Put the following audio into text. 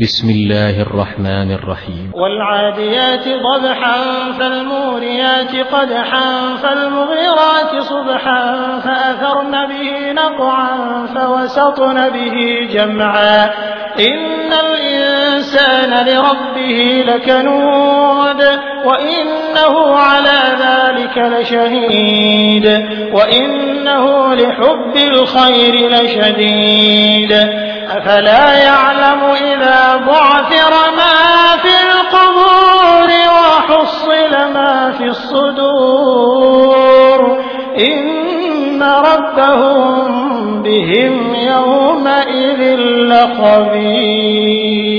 بسم الله الرحمن الرحيم. والعاديات ضبحا فالموريات قدحا فالمغيرات صبحا فأثرن به نقعا فوسطن به جمعا. إن الإنسان لربه لكنود وإنه على ذلك لشهيد وإنه لحب الخير لشديد. أفلا يعلم بعثر ما في القبور وحصل ما في الصدور. إن ربهم بهم يومئذ لخبير.